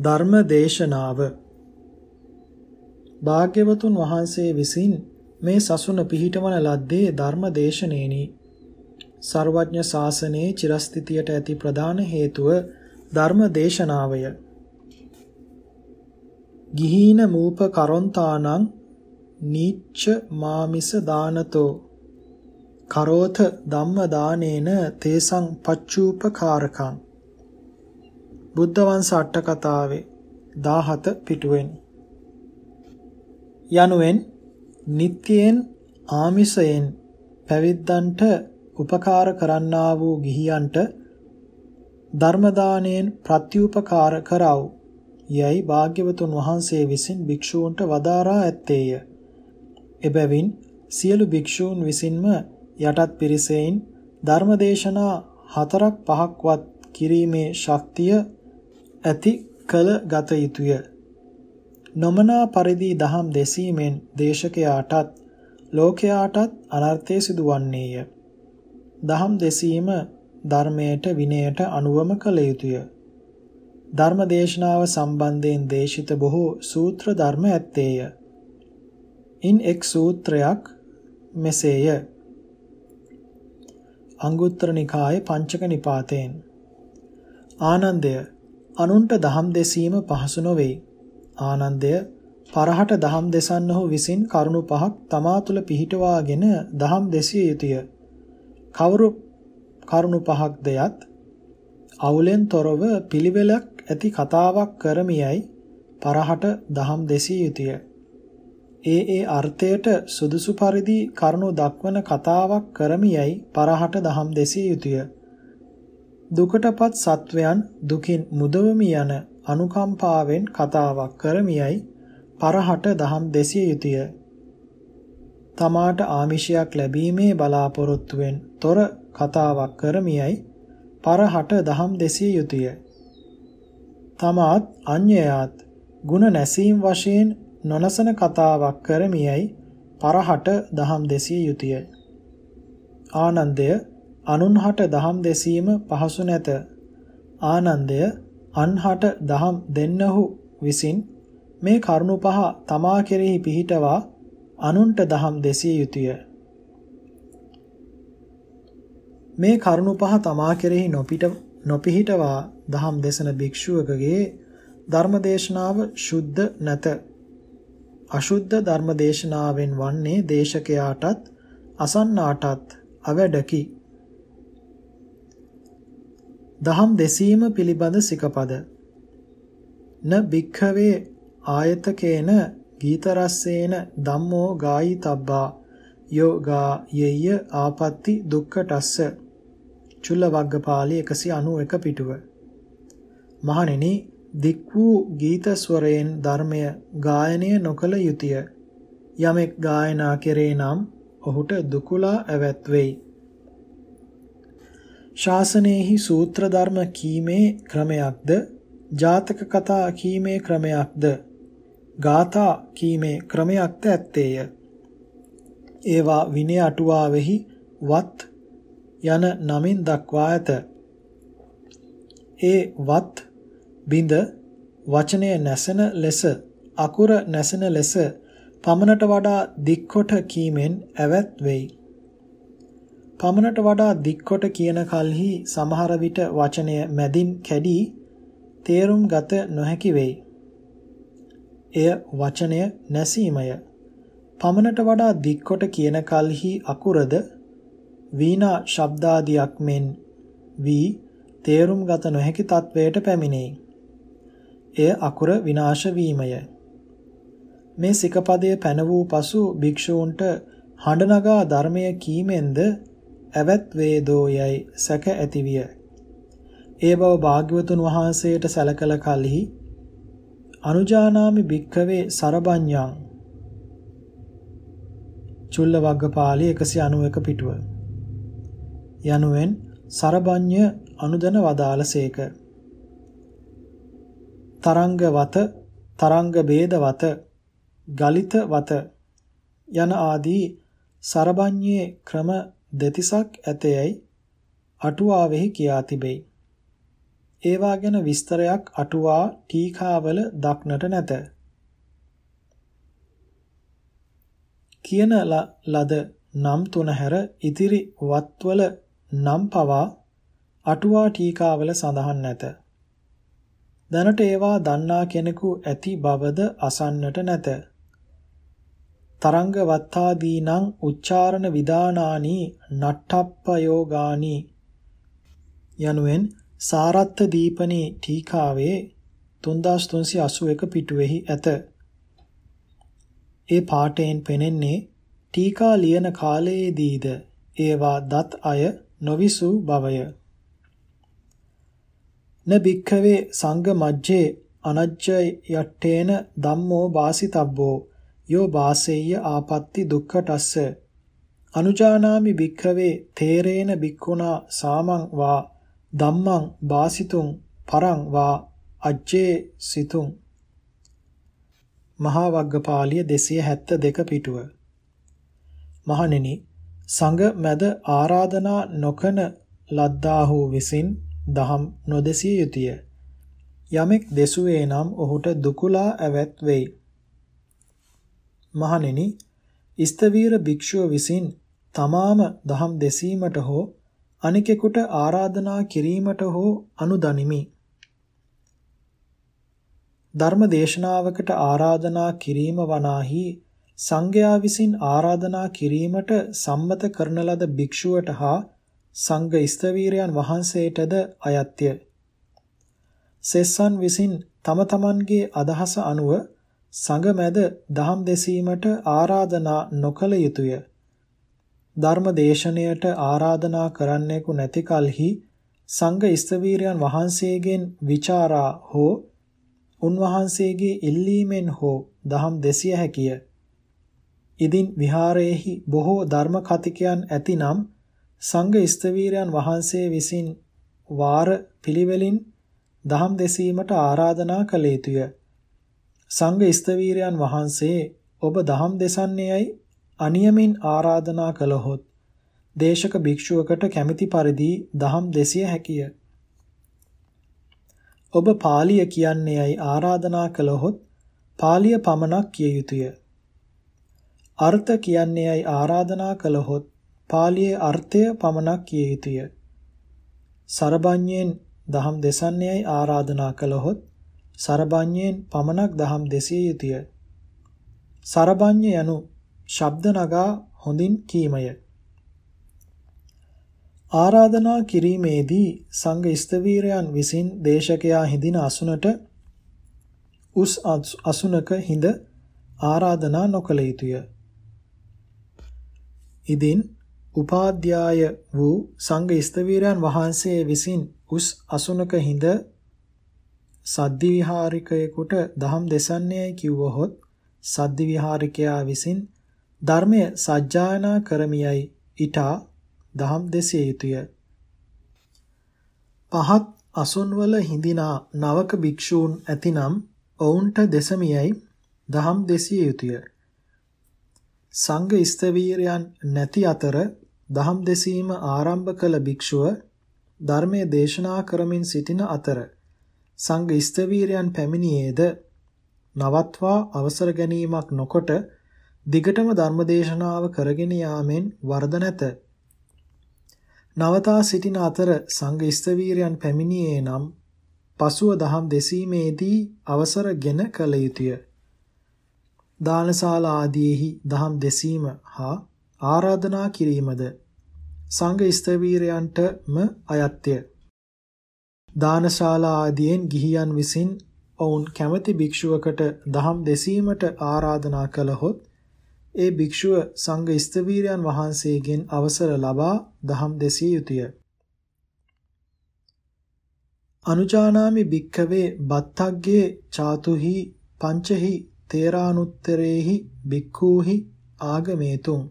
ධර්ම දේශනාව භාග්‍යවතුන් වහන්සේ විසින් මේ සසුන පිහිටවන ලද්දේ ධර්ම දේශනේනි. සර්වඥ ශාසනයේ චිරස්ථිතියට ඇති ප්‍රධාන හේතුව ධර්ම දේශනාවය. ගිහීන මූප කරොන්තානං නීච්ච මාමිස දානතෝ කරෝත ධම්ම දානේන තේසං පච්චූපකාරකං බුද්ධ වංශ අට කතාවේ 17 පිටුවෙන් යනුවෙන් නිත්‍යයෙන් ආමිසයෙන් පැවිද්දන්ට උපකාර කරන්නා වූ ගිහියන්ට ධර්ම දාණයෙන් ප්‍රත්‍යූපකාර කරව යයි භාග්‍යවතුන් වහන්සේ විසින් භික්ෂූන්ට වදාරා ඇත්තේය. එබැවින් සියලු භික්ෂූන් විසින්ම යටත් පිරිසෙයින් ධර්මදේශනා හතරක් පහක්වත් කිරීමේ ශක්තිය ඇති කළ ගත යුතුය. නොමනා පරිදි දහම් දෙසීමෙන් දේශකයාටත් ලෝකයාටත් අනර්ථය සිදුවන්නේය. දහම් දෙසීම ධර්මයට විනයට අනුවම කළ යුතුය. ධර්ම දේශනාව සම්බන්ධයෙන් දේශිත බොහෝ සූත්‍ර ධර්ම ඇත්තේය. ඉන් එක් සූත්‍රයක් මෙසේය. අංගුත්තර නිකායේ පංචක නිපාතයෙන් ආනන්දය අනුන්ට දහම් දෙසීම පහසු නොවේ. ආනන්දය පරහට දහම් දෙසන්නහු විසින් කරුණු පහක් තමා තුළ පිහිටවාගෙන දහම් දෙසිය යුතුය. කවුරු කරුණු පහක් දෙයත් අවුලෙන් තොරව පිළිවෙලක් ඇති කතාවක් කරමියයි පරහට දහම් දෙසිය යුතුය. ඒ ඒ අර්ථයට සුදුසු පරිදි කරුණු දක්වන කතාවක් කරමියයි පරහට දහම් දෙසිය යුතුය. දුකටපත් සත්වයන් දුකින් මුදවමි යන අනුකම්පාවෙන් කතාවක් කරමියයි පරහට දහම් දෙසිය යුතුය. තමාට ආමිෂයක් ලැබීමේ බලාපොරොත්තුවෙන් තොර කතාවක් කරමියයි පරහට දහම් දෙසිය යුතුය. තමාත් අඤ්‍යයාත් ಗುಣ නැසීම් වශයෙන් නොනසන කතාවක් කරමියයි පරහට දහම් දෙසිය යුතුය. ආනන්දය අනුන්හට දහම් දෙසීම පහසු නැත. ආනන්දය අන්හට දහම් දෙන්නහු විසින් මේ කරුණු පහ තමා කෙරෙහි පිහිටවා අනුන්ට දහම් දෙසිය යුතුය. මේ කරුණු පහ තමා කෙරෙහි නොපිට නොපිහිටවා දහම් දෙසන භික්ෂුවකගේ ධර්මදේශනාව සුද්ධ නැත. අශුද්ධ ධර්මදේශනාවෙන් වන්නේ දේශකයාටත් අසන්නාටත් අවැඩකි. දහම් දෙසීම පිළිබඳ සිකපද. න භික්ඛවේ ආයතකේන ගීත රස්සේන ධම්මෝ ගායිතබ්බා යෝගා යෙය ආපත්‍ති දුක්ඛටස්ස. චුල්ල වග්ගපාළි 191 පිටුව. මහණෙනි දික් වූ ගීත ස්වරයෙන් ධර්මය ගායනය නොකළ යුතුය. යමෙක් ගායනා කෙරේ නම් ඔහුට දුකුලා ඇවැත් වෙයි ශාසනයෙහි සූත්‍ර ධර්ම කීමේ ක්‍රමයක්ද? ජාතක කතා කීමේ ක්‍රමයක්ද? ගාථා කීමේ ක්‍රමයක්ද ඇත්තේය? ඒවා විනය අටුවාවෙහි වත් යන නමින් දක්වා ඇත. ඒ වත් බිඳ වචනය නැසෙන ලෙස අකුර නැසෙන ලෙස පමණට වඩා දික්කොට කීමෙන් ඇවත් වෙයි. පමණට වඩා දික්කොට කියන කල්හි සමහර විට වචනය මැදින් කැඩී තේරුම් ගත නොහැකි වෙයි. එය වචනය නැසීමය. පමණට වඩා දික්කොට කියන කල්හි අකුරද වීණා ශබ්දාදියක් මෙන් වී තේරුම් ගත නොහැකි තත්වයට පැමිණෙයි. එය අකුර විනාශ වීමය. මේ සිකපදය පැන වූ පසු භික්ෂූන්ට හඬ නගා ධර්මය කීමෙන්ද ඇවත් වේදෝ යයි සැක ඇතිවිය. ඒ බව භාග්‍යවතුන් වහන්සේට සැලකල කලෙහි අනුජානාමි භික්ඛවේ සරබඤ්ඤං චුල්ල වග්ගපාළි 191 පිටුව යනුවෙන් සරබඤ්ඤ අනුදන වදාළසේක තරංග වත තරංග ભેද වත ගලිත වත යන ආදී සරබඤ්ඤේ ක්‍රම දෙතිසක් ඇතයයි අටුවාවෙහි කියා තිබේ. ඒවා ගැන විස්තරයක් අටුවා ටීකාවල දක්නට නැත. කියන ලද නම් තුන හැර ඉතිරි වත්වල නම් පවා අටුවා ටීකාවල සඳහන් නැත. දැනට ඒවා දන්නා කෙනෙකු ඇති බවද අසන්නට නැත. තරංග වත්තාදීනං උච්චාරණ විදානානි නට්ඨප්පයෝගානි යනුවෙන් සාරත්ත දීපනී ටීකාවේ 3381 පිටුවෙහි ඇත. ඒ පාඨයෙන් පෙනෙන්නේ ටීකා ලියන කාලයේදීද ඒවා දත් අය නොවිසු බවය. න බික්ඛවේ සංඝ මජ්ජේ අනජ්ජය යට්ටේන ධම්මෝ වාසිතබ්බෝ යෝ වාසෙය්‍ය ආපත්‍ති දුක්ඛටස්ස. අනුජානාමි භික්ඛවේ තේරේන භික්ඛුනා සාමං වා ධම්මං වාසිතුං පරං වා අජ්ජේ සිතුං. මහා වග්ගපාලිය 272 පිටුව. මහණෙනි සංඝ මැද ආරාධනා නොකන ලද්දාහු විසින් දහම් නොදෙසිය යුතුය. යමෙක් දෙසුවේ නම් ඔහුට දුකුලා ඇවැත් වෙයි. මහණෙනි ස්තවීර භික්ෂුව විසින් තමාම දහම් දෙසීමට හෝ අනිකෙකුට ආරාධනා කිරීමට හෝ අනුදනිමි. ධර්ම දේශනාවකට ආරාධනා කිරීම වනාහි සංඝයා විසින් ආරාධනා කිරීමට සම්මත කරන ලද භික්ෂුවට හා සංඝ ස්තවීරයන් වහන්සේටද අයත්ය. සෙස්සන් විසින් තම තමන්ගේ අදහස අනුව සංඝ මැද දහම් දෙසීමට ආරාධනා නොකළ යුතුය. ධර්ම දේශනයට ආරාධනා කරන්නෙකු නැති කලෙහි සංඝ ස්තවීරයන් වහන්සේගෙන් ਵਿਚාරා හෝ උන්වහන්සේගේ ඉල්ලීමෙන් හෝ දහම් දෙසිය හැකිය. ඉදින් විහාරයේහි බොහෝ ධර්ම කතිකයන් ඇතිනම් සංඝ ස්තවීරයන් වහන්සේ විසින් වාර පිළිවෙලින් දහම් දෙසීමට ආරාධනා කළ යුතුය. සංඝ ස්තවීරයන් වහන්සේ ඔබ දහම් දෙසන්නේයයි අනියමින් ආරාධනා කළහොත් දේශක භික්ෂුවකට කැමැති පරිදි දහම් දෙසිය හැකිය. ඔබ පාලිය කියන්නේයයි ආරාධනා කළහොත් පාලිය පමණක් කිය යුතුය. අර්ථ කියන්නේයයි ආරාධනා කළහොත් පාලියේ අර්ථය පමණක් කිය යුතුය. සරබඤ්ඤයෙන් දහම් දෙසන්නේයයි ආරාධනා කළහොත් සරබඤ්ඤයෙන් පමණක් දහම් දෙසිය යුතුය. සරබඤ්ඤ යනු ශබ්ද නගා හොඳින් කීමය. ආරාධනා කිරීමේදී සංඝ ස්තවීරයන් විසින් දේශකයා හිඳින අසුනට උස් අසුනක හිඳ ආරාධනා නොකළ යුතුය. ඉදින් උපාධ්‍යාය වූ සංඝ ස්තවීරයන් වහන්සේ විසින් උස් අසුනක හිඳ සද්දි විහාරිකයෙකුට දහම් දෙසන්නේයි කිව්වහොත් සද්දි විහාරිකයා විසින් ධර්මය සජ්ජායනා කරමියයි ඊටා දහම් දෙසිය යුතුය. පහත් අසුන්වල හිඳිනා නවක භික්ෂූන් ඇතිනම් ඔවුන්ට දෙසමියයි දහම් දෙසිය යුතුය. සංඝ ස්තවීරයන් නැති අතර දහම් දෙසීම ආරම්භ කළ භික්ෂුව ධර්මයේ දේශනා කරමින් සිටින අතර සංඝ ස්තවීරයන් පැමිණියේද නවත්වා අවසර ගැනීමක් නොකොට දිගටම ධර්මදේශනාව කරගෙන යාමෙන් වරද නැත. නවතා සිටින අතර සංඝ ස්තවීරයන් පැමිණියේ නම් පසුව දහම් දෙසීමේදී අවසරගෙන කළ යුතුය. දානශාලා ආදීෙහි දහම් දෙසීම හා ආරාධනා කිරීමද සංඝ ස්තවීරයන්ටම අයත්ය. දානශාලා ආදියෙන් ගිහියන් විසින් ඔවුන් කැමැති භික්ෂුවකට දහම් දෙසීමට ආරාධනා කළහොත් ඒ භික්ෂුව සංඝ ස්තවීරයන් වහන්සේගෙන් අවසර ලබා දහම් දෙසිය යුතුය. අනුජානාමි භික්ඛවේ බත්තග්ගේ චාතුහි පංචහි තේරානුත්තරේහි භික්ඛූහි ආගමේතුං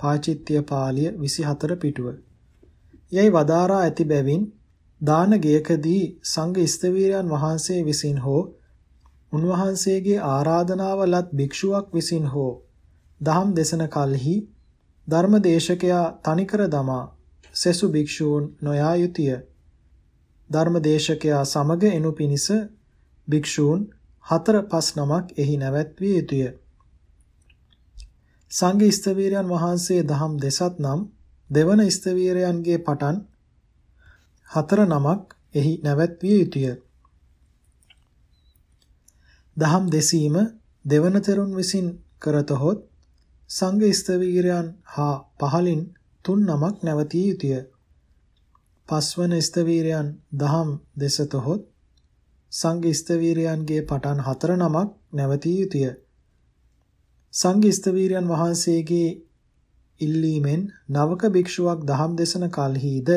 පාචිත්‍ය පාළිය 24 පිටුව. යයි වදාරා ඇති බැවින් දාන ගයකදී සංඝ ස්තවීරයන් වහන්සේ විසින් හෝ උන්වහන්සේගේ ආරාධනාව ලත් භික්ෂුවක් විසින් හෝ දහම් දෙසන කලෙහි ධර්මදේශකයා තනිකර දමා සෙසු භික්ෂූන් නොයා යුතුය. ධර්මදේශකයා සමග එනු පිණිස භික්ෂූන් හතර පස් නමක් එහි නැවැත්විය යුතුය. සංඝ ස්තවීරයන් වහන්සේ දහම් දෙසත් නම් දෙවන ස්තවීරයන්ගේ පටන් හතර නමක් එහි නැවැත්විය යුතුය. දහම් දෙසීම දෙවන තෙරුන් විසින් කරතහොත් සංඝ ස්තවීරයන් හා පහලින් තුන් නමක් නැවතිය යුතුය. පස්වන ස්තවීරයන් දහම් දෙසතහොත් සංඝ ස්තවීරයන්ගේ පටන් හතර නමක් නැවතිය යුතුය. සංඝ ස්තවීරයන් වහන්සේගේ ඉල්ලීමෙන් නවක භික්ෂුවක් දහම් දෙසන කලහිද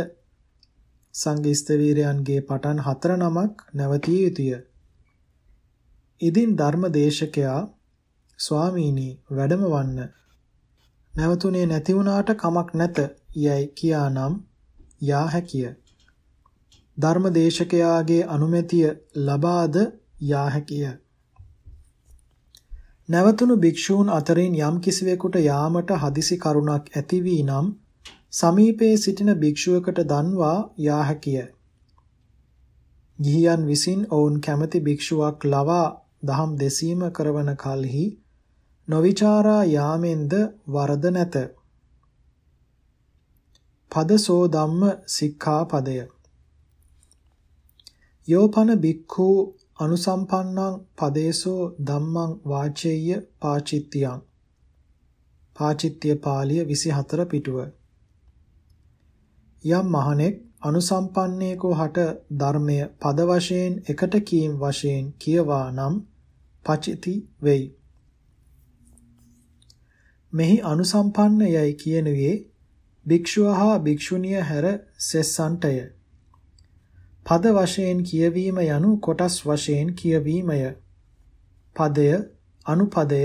සංඝ ස්තවීරයන්ගේ පටන් හතර නමක් නැවතිය යුතුය. ඉදින් ධර්මදේශකයා ස්වාමීනි වැඩම වන්න නැවතුනේ නැති වුණාට කමක් නැත යයි කියානම් යා හැකිය. ධර්මදේශකයාගේ අනුමැතිය ලබාද යා හැකිය. නැවතුණු භික්ෂූන් අතරින් යම් කිසිවෙකුට යාමට හදිසි කරුණක් ඇති වී නම් සමීපයේ සිටින භික්ෂුවකට දන්වා යා හැකිය. ගිහියන් විසින් ඔවුන් කැමති භික්ෂුවක් ලවා දහම් දෙසීම කරවන කලෙහි නොවිචාරා යාමෙන්ද වරද නැත. පදසෝ ධම්ම සික්ඛාපදය යෝපන බික්ඛු අනුසම්පන්නං පදේසෝ ධම්මං වාචේය පාචිත්‍යං පාචිත්‍ය පාළිය 24 පිටුව යම් මහණෙක් අනුසම්පන්නේකෝ හට ධර්මය පද වශයෙන් එකට කීම් වශයෙන් කියවා නම් පචිති වෙයි මෙහි අනුසම්පන්න යයි කියනුවේ භික්ෂුව හා භික්ෂුණිය හැර සෙස්සන්ටය. පද වශයෙන් කියවීම යනු කොටස් වශයෙන් කියවීමය. පදය, අනුපදය,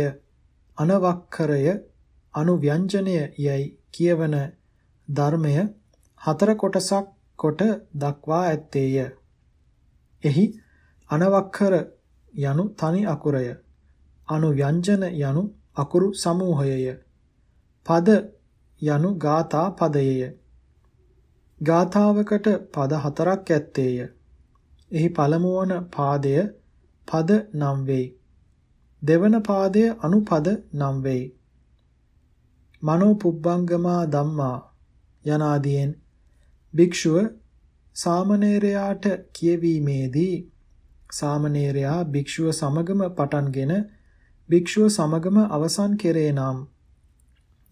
අනවක්කරය, අනුව්‍යංජනය යයි කියවන ධර්මය හතර කොටසක් කොට දක්වා ඇත්තේය. එහි අනවක්කර යනු තනි අකුරය. අනුව්‍යංජන යනු අකුරු සමූහයය. පද යනු ගාථා පදයය. ගාථාවකට පද හතරක් ඇත්තේය. එහි පළමු වන පාදය පද නම් වෙයි. දෙවන පාදය අනුපද නම් වෙයි. මනෝ පුබ්බංගමා ධම්මා යනාදීන් භික්ෂුව සාමණේරයාට කියවීමේදී සාමණේරයා භික්ෂුව සමගම පටන්ගෙන භික්ෂුව සමගම අවසන් කෙරේ නම්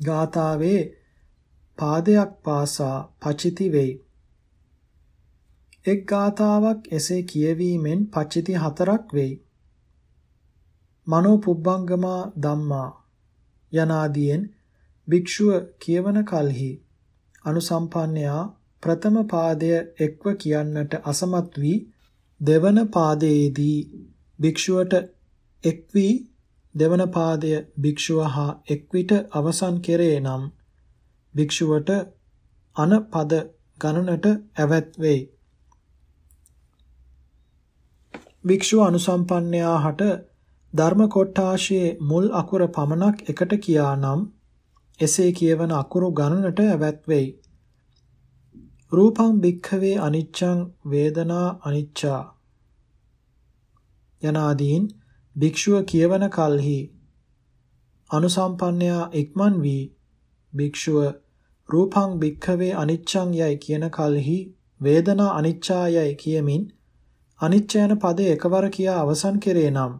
ගාථාවේ පාදයක් පාසා පචිති වෙයි. එක් ගාථාවක් එසේ කියවීමෙන් පචිති හතරක් වෙයි. මනෝ පුබ්බංගමා ධම්මා යනාදීන් භික්ෂුව කියවන කලෙහි අනුසම්පන්නයා ප්‍රථම පාදය එක්ව කියන්නට අසමත් වී දෙවන පාදයේදී භික්ෂුවට එක් වී දෙවන පාදය භික්ෂුව හා එක්විට අවසන් කෙරේ නම් භික්ෂුවට අන පද ගණනට ඇවැත් වෙයි. භික්ෂුව අනුසම්පන්නයා හට ධර්ම කොට්ටාශයේ මුල් අකුර පමණක් එකට කියා නම් එසේ කියවන අකුරු ගණනට ඇවැත් වෙයි. රූපං භික්ඛවේ අනිච්ඡං වේදනා අනිච්චා යනාදීන් භික්ෂුව කියවන කලෙහි අනුසම්පන්නයා ඉක්මන් වී භික්ෂුව රූපං භික්ඛවේ අනිච්ඡං යයි කියන කලෙහි වේදනා අනිච්චා යයි කියමින් අනිච්ච යන පදේ එකවර කියා අවසන් කෙරේ නම්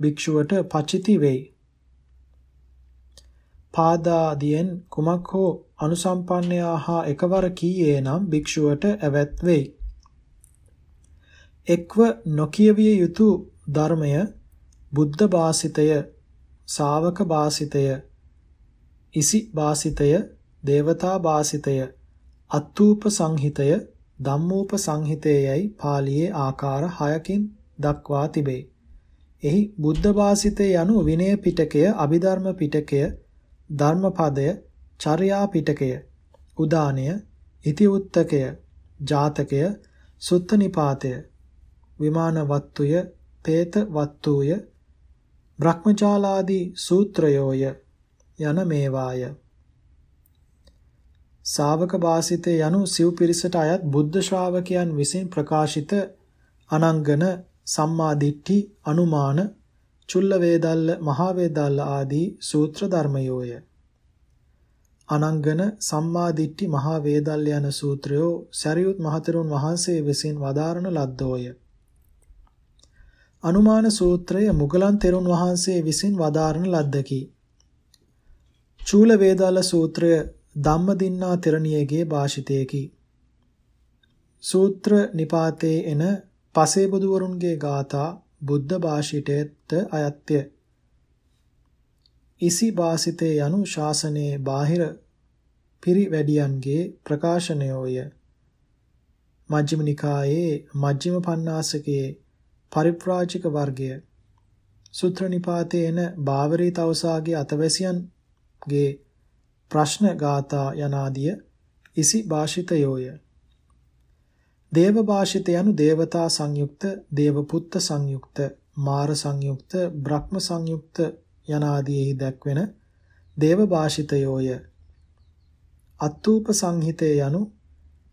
භික්ෂුවට පචිති වෙයි. පාදාදියෙන් කුමක් හෝ අනුසම්පන්නයා හා එකවර කීයේ නම් භික්ෂුවට ඇවැත් වෙයි. එක්ව නොකියවිය යුතු ධර්මය බුද්ධ භාසිතය ශාවක භාසිතය ඉසි භාසිතය දේවතා භාසිතය අත්තූප සංහිතය ධම්මූප සංහිතයයි පාළියේ ආකාර 6කින් දක්වා තිබේ. එහි බුද්ධ භාසිතය යනු විනය පිටකය, අභිධර්ම පිටකය, ධර්මපදය, චර්යා පිටකය, උදානය, ඉතිඋත්තකය, ජාතකය, සුත්ත නිපාතය, විමාන වත්තුය, පේත වත්තුය බ්‍රහ්මජාලාදී සූත්‍රයෝය යන මේවාය ශාවක වාසිතේ යනු සිව් පිරිසට අයත් බුද්ධ ශ්‍රාවකයන් විසින් ප්‍රකාශිත අනංගන සම්මා දිට්ඨි අනුමාන චුල්ල වේදල්ල මහා වේදල්ල ආදී සූත්‍ර ධර්මයෝය. අනංගන සම්මා දිට්ඨි මහා වේදල්ල යන සූත්‍රයෝ සරියුත් මහතෙරුන් වහන්සේ විසින් වදාරන ලද්දෝය. අනුමාන සූත්‍රය මුගලන් තෙරුන් වහන්සේ විසින් වදාරන ලද්දකි. චූල වේදාල සූත්‍රය ධම්මදින්නා තෙරණියගේ භාෂිතයකි. සූත්‍ර නිපාතේ එන පසේ බුදුවරුන්ගේ ගාථා බුද්ධ භාෂිතයට අයත්ය. ඉසි වාසිතේ යනු ශාසනයේ බාහිර පිරිවැඩියන්ගේ ප්‍රකාශනයෝය. මජ්ක්‍ධිම නිකායේ මජ්ක්‍ධිම පඤ්ඤාසකයේ පරිප්‍රාජික වර්ගය සූත්‍ර නිපාතේ එන බාවරී තවුසාගේ අතවැසියන්ගේ ප්‍රශ්න ගාථා යනාදිය ඉසි භාෂිතයෝය. දේව භාෂිත යනු දේවතා සංයුක්ත, දේව පුත්ත සංයුක්ත, මාර සංයුක්ත, බ්‍රහ්ම සංයුක්ත යනාදීෙහි දැක්වෙන දේව භාෂිතයෝය. අත්තූප සංහිතේ යනු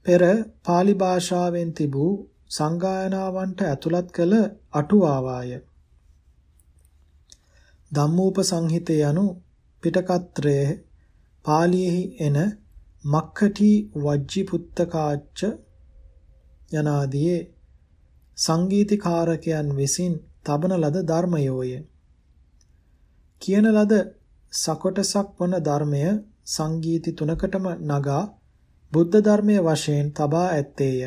පෙර pāli භාෂාවෙන් තිබූ සංගායනාවන්ට ඇතුළත් කළ අටුවාවාය. ධම්මූප සංහිතේ යනු පිටකත්‍රයේ පාලියෙහි එන මක්ඛටි වජ්ජි පුත්තකාච්ච යනාදී සංගීතකාරකයන් විසින් තබන ලද ධර්මයෝය. කියන ලද සකොටසක් වන ධර්මය සංගීති තුනකටම නගා බුද්ධ ධර්මයේ වශයෙන් තබා ඇත්තේය.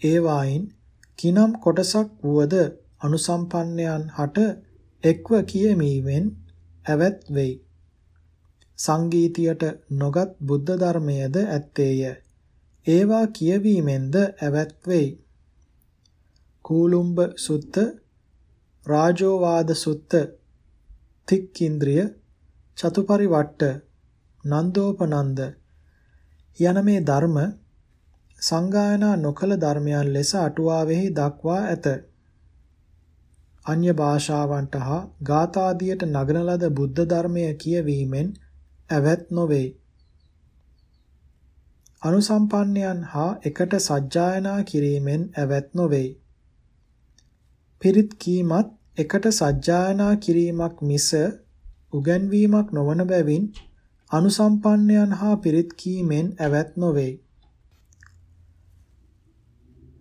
ඒ වයින් කිනම් කොටසක් වුවද අනුසම්පන්නයන් හට එක්ව කියමීමෙන් ඇවත් වෙයි. සංගීතියට නොගත් බුද්ධ ධර්මයේද ඇත්තේය. ඒවා කියවීමෙන්ද ඇවත් වෙයි. කූලුම්බ සුත්ත රාජෝවාද සුත්ත තික්කින්ද්‍රිය චතුපරිවට්ට නන්දෝපනන්ද යන මේ ධර්ම සංගායනා නොකල ධර්මයන් ලෙස අටුවාවෙහි දක්වා ඇත. අන්‍ය භාෂාවන්ට හා ගාථාදියට නගන ලද බුද්ධ ධර්මය කියවීමෙන් ඇවත් නොවේ. අනුසම්පන්නයන් හා එකට සජ්ජායනා කිරීමෙන් ඇවත් නොවේ. පිරිත් කීමත් එකට සජ්ජායනා කිරීමක් මිස උගන්වීමක් නොවන බැවින් අනුසම්පන්නයන් හා පිරිත් කීමෙන් ඇවත් නොවේ.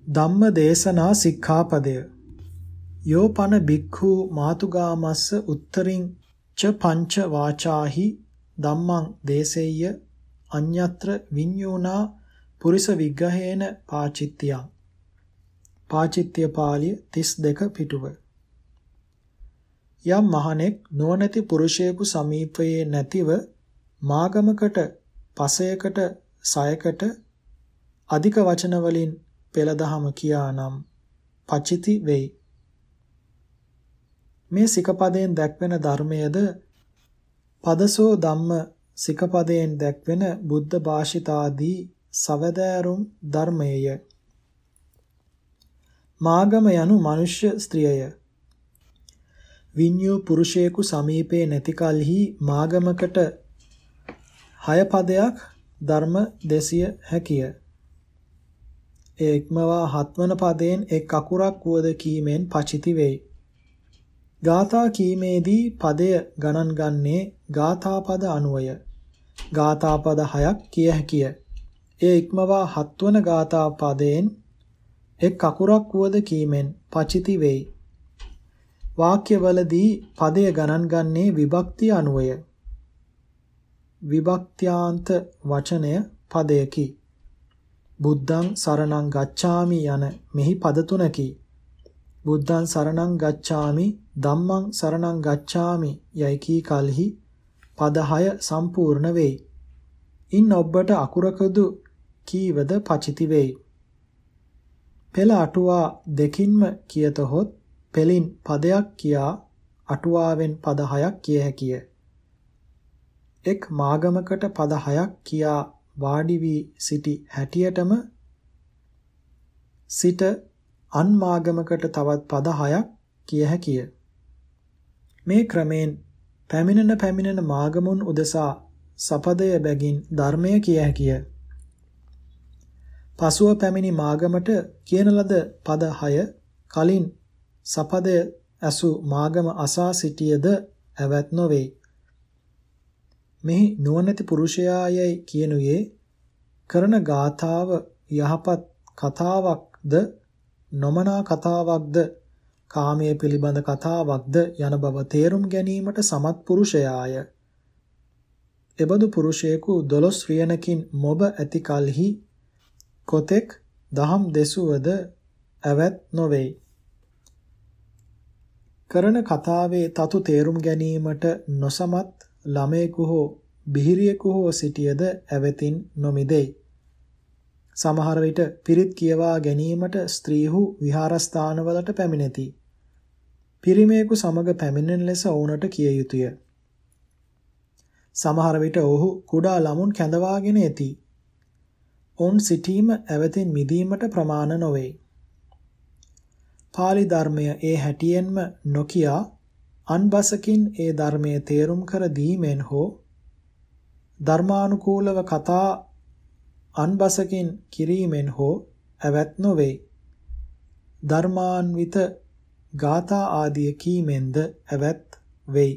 ධම්ම දේශනා සික්ඛාපදය. යෝපන බික්ඛු මාතුගාමස්ස උත්තරින් ච පංච වාචාහි ධම්මං දේසෙය්‍ය අඤ්ඤත්‍ර විඤ්ඤෝනා පුරිස විග්‍රහේන පාචිත්‍යං. පාචිත්‍ය පාළිය 32 පිටුව. යම් මහණෙක් නොනැති පුරුෂයෙකු සමීපයේ නැතිව මාගමකට පසයකට සයකට අධික වචන වලින් පෙළදහම කියානම් පචිති වෙයි මේ සිකපදයෙන් දැක්වෙන ධර්මයේද පදසෝ ධම්ම සිකපදයෙන් දැක්වෙන බුද්ධ භාෂිතාදී සවදෑරුම් ධර්මයේය. මාගම යනු මනුෂ්‍ය ස්ත්‍රියය. විඤ්ඤු පුරුෂයෙකු සමීපේ නැති කලෙහි මාගමකට හය පදයක් ධර්ම දෙසිය හැකිය. ඒ එක්මවා හත්වන පදයෙන් එක් අකුරක් වුවද කීමෙන් පචිති වෙයි. ගාථා කීමේදී පදය ගණන් ගන්නේ ගාථා පද අනුවය. ගාථා පද 6ක් කිය හැකිය. ඒ ඉක්මවා හත්වන ගාථා පදයෙන් එක් අකුරක් වුවද කීමෙන් පචිති වෙයි. වාක්‍යවලදී පදය ගණන් ගන්නේ විභක්තිය අනුවය. විභක්ත්‍යාන්ත වචනය පදයකි. බුද්ධං සරණං ගච්ඡාමි යන මෙහි පද තුනකි. බුද්ධං සරණං ගච්ඡාමි ධම්මං සරණං ගච්ඡාමි යයි කී කලෙහි පද 6 සම්පූර්ණ වෙයි. ඉන් ඔබට අකුරකදු කීවද පචිති වෙයි. පෙළ අටුවා දෙකින්ම කියතහොත් පෙළින් පදයක් කියා අටුවාවෙන් පද 6ක් කිය හැකිය. එක් මාගමකට පද 6ක් කියා වාඩි වී සිටි හැටියටම සිට අන්මාගමකට තවත් පද 6ක් කිය හැකිය. මේ ක්‍රමෙන් පැමිණෙන පැමිණෙන මාගමුන් උදෙසා සපදය බැගින් ධර්මය කිය හැකිය. පසුව පැමිණි මාගමට කියන ලද පද 6 කලින් සපදය ඇසු මාගම අසා සිටියද ඇවත් නොවේ. මෙහි නුවණැති පුරුෂයායයි කියනුයේ කරන ගාථාව යහපත් කතාවක්ද නොමනා කතාවක්ද කාමයේ පිළිබඳ කතාවක්ද යන බව තේරුම් ගැනීමට සමත් පුරුෂයාය. එබඳු පුරුෂයෙකු දොළොස් රියනකින් මොබ ඇති කලෙහි කොතෙක් දහම් දෙසුවද ඇවත් නොවේ. කරන කතාවේ තතු තේරුම් ගැනීමට නොසමත් ළමයෙකු හෝ බිහිරියෙකු හෝ සිටියද ඇවතින් නොමිදෙයි. සමහර විට පිරිත් කියවා ගැනීමට ස්ත්‍රීහු විහාරස්ථානවලට පැමිණෙති. පිරිමේකු සමග පැමිණෙන ලෙස ඔවුන්ට කිය යුතුය. සමහර විට ඔහු කුඩා ළමුන් කැඳවාගෙන ඇති. ඔවුන් සිටීම ඇවතින් මිදීමට ප්‍රමාණ නොවේ. Pāli ධර්මය ඒ හැටියෙන්ම නොකියා අන්බසකින් ඒ ධර්මයේ තේරුම් කර දීමෙන් හෝ ධර්මානුකූලව කතා අන්බසකින් කිරීමෙන් හෝ ඇවත් නොවේ. ධර්මාන්විත ගාථා ආදිය කීමෙන්ද ඇවත් වෙයි.